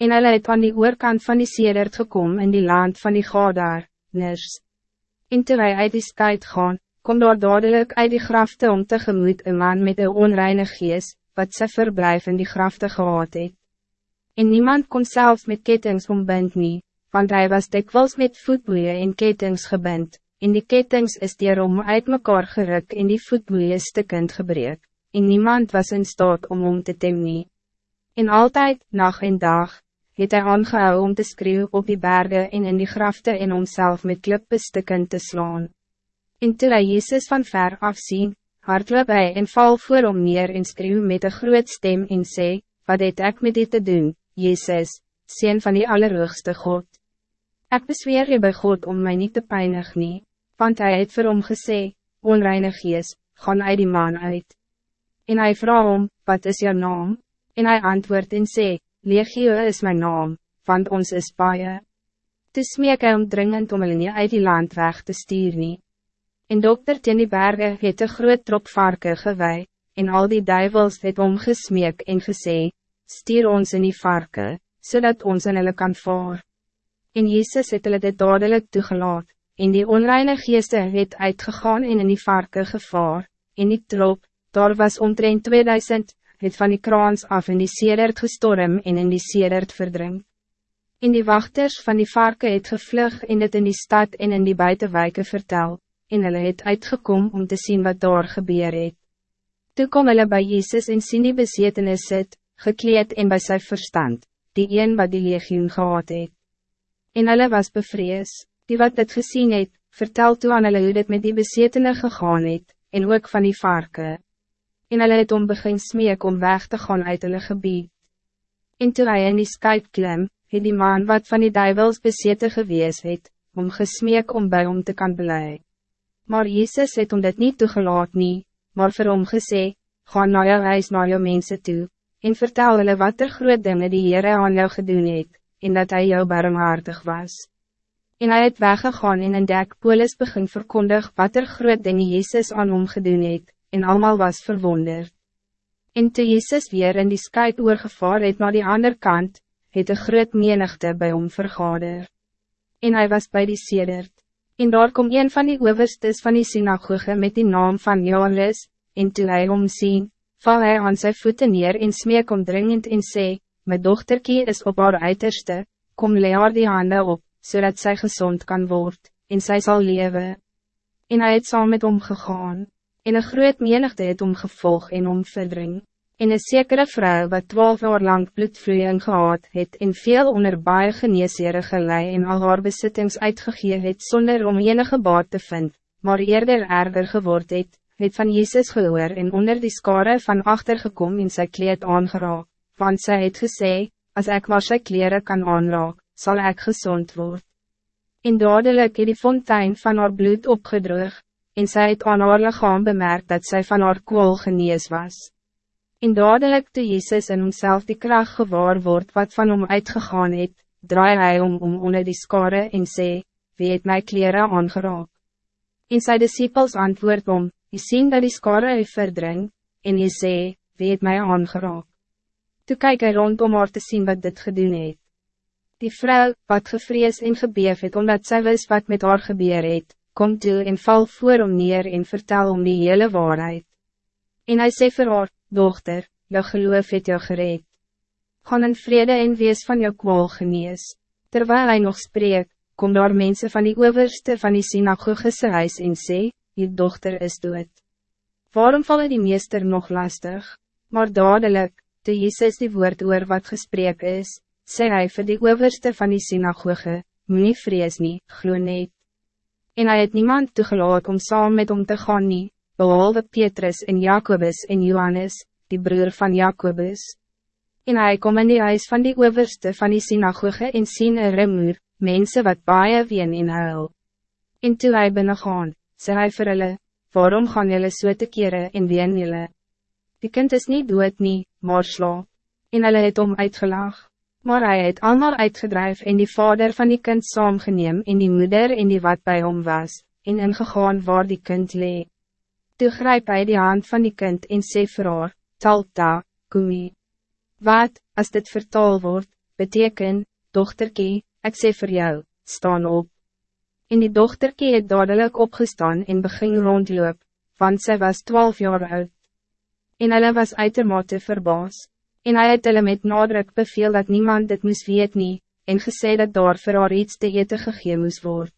En hulle het aan die oorkant van die sedert gekom in die land van die Gadar, Nirs. En toe hy uit die skuit gaan, kom daar dadelijk uit die grafte om tegemoet een man met een onreine gees, wat sy verblijf in die grafte gehad het. En niemand kon zelfs met kettings ombind nie, want hij was dikwijls met voetboeien en kettings gebind, en die kettings is om uit mekaar geruk en die voetboeien stukkend gebreek, en niemand was in staat om om te tem nie. En altijd, nacht en dag, het hij aangehou om te schreeuwen op die bergen en in die grafte en homself met klippestukken te slaan. En toe hy Jezus van ver afzien, hardloop hy en val voor hom neer en skreeuw met een groot stem en sê, wat het ek met dit te doen, Jezus, Seen van die Allerhoogste God. Ik bezweer je bij God om mij niet te pijnig nie, want hij het vir hom gesê, onreinig is, gaan uit die man uit. En hij vraag om, wat is jouw naam? En hij antwoordt en sê, Legio is mijn naam, want ons is baie. Toe smeek hy om dringend om hulle nie uit die land weg te stuur nie. En dokter teen die berge het een groot trop varken gewei, en al die duivels het omgesmeek en gesê, stuur ons in die varken, zodat ons in hulle kan vaar. En Jezus het hulle dit dadelijk toegelaat, en die onreine geeste het uitgegaan en in die varken gevaar, en die trop, daar was omtrent 2000, het van die kraans af in die sedert gestorm en in die sedert verdring. En die wachters van die varken het gevlug en het in die stad en in die buitenwijken vertel, en hulle het uitgekom om te zien wat daar gebeur het. Toe kom hulle by Jezus en sien die besetenis sit, gekleed en bij zijn verstand, die een wat die legioen gehad het. En hulle was bevrees, die wat dit gezien het, vertel toe aan hulle hoe dit met die bezetene gegaan het, en ook van die varken. En hulle het om begin smeek om weg te gaan uit hulle gebied. En toe hy in die skuip klim, het die man wat van die duivels bezete gewees het, om gesmeek om bij om te kan blij. Maar Jezus het om dit niet toegelaat nie, maar vir hom gesê, ga na jou huis na jou mense toe, en vertel hulle wat er groot dinge die Heere aan jou gedoen het, en dat hij jou barmhartig was. En hij het weggegaan en in dekpolis begin verkondig wat er groot dinge Jezus aan hom gedoen het, en allemaal was verwonderd. En toe Jezus weer in die skuit oorgevaar het naar die andere kant, het een groot menigte bij hom vergader. En hij was bij die sedert. En daar kom een van die overstes van die synagoge met die naam van Johannes, en toe hy hom sien, val hij aan zijn voeten neer en smeek om dringend en sê, mijn dochterkie is op haar uiterste, kom lee haar die handen op, zodat zij gezond kan worden, en zij zal leven. En hij het saam met hom gegaan, en een groot menigte het om gevolg en om verdring. En een zekere vrouw wat twaalf jaar lang bloedvloeien gehad het en veel onder baie geneesere gelei en al haar besittings uitgegee het sonder om enige baat te vinden, maar eerder erger geword het, het van Jezus gehoor en onder die skare van achter gekom in sy kleed aangeraak, want sy het gesê, as ek maar sy kleren kan aanraak, zal ik gezond worden. En dadelijk het die fontein van haar bloed opgedroog, en sy het aan haar lichaam bemerkt dat zij van haar kool genees was. En dadelijk toe Jezus in homself die kracht gewaar word wat van hom uitgegaan het, draai hy om, om onder die skare en sê, wie het my kleren aangeraak? En sy disciples antwoord om, Je sien dat die skare hy verdring, en je sê, wie het my aangeraak. Toe kyk hy rond om haar te zien wat dit gedoen het. Die vrouw, wat gevrees en gebeef het omdat zij wist wat met haar gebeur het, kom toe en val voor om neer en vertel om die hele waarheid. En hij sê vir haar, dochter, jou geloof het jou gereed. Gaan in vrede en wees van jou kwaal genees. Terwijl hij nog spreekt, kom daar mensen van die overste van die synagoge huis en sê, je dochter is dood. Waarom vallen die meester nog lastig? Maar dadelijk, toe Jezus die woord oor wat gesprek is, sê hy vir die overste van die synagoge, moet nie vrees nie, glo net. En hij het niemand toegelaat om saam met hom te gaan nie, behalve Petrus en Jacobus en Johannes, die broer van Jacobus. En hij kom in die huis van die overste van die synagoge en sien een remoer, mense wat baie ween en huil. En toe hy binnen gaan, sê hy vir hulle, waarom gaan julle so te kere en ween julle? Die kind is niet dood nie, maar slaap, en hulle het om uitgelag, maar hij het allemaal uitgedrijf en die vader van die kind saamgeneem en die moeder en die wat bij hom was, en ingegaan waar die kind lee. Toe grijp hy die hand van die kind en sê vir haar, Talta, kumi. Wat, als dit vertaal wordt, beteken, dochterkie, ik sê voor jou, staan op. En die dochterkie het dadelijk opgestaan en begin rondloop, want zij was twaalf jaar oud. En hulle was uitermate verbaas. En hy het hulle met nadruk beveel dat niemand dit moest weet nie, en gesê dat daar vir haar iets te eten gegee moes word.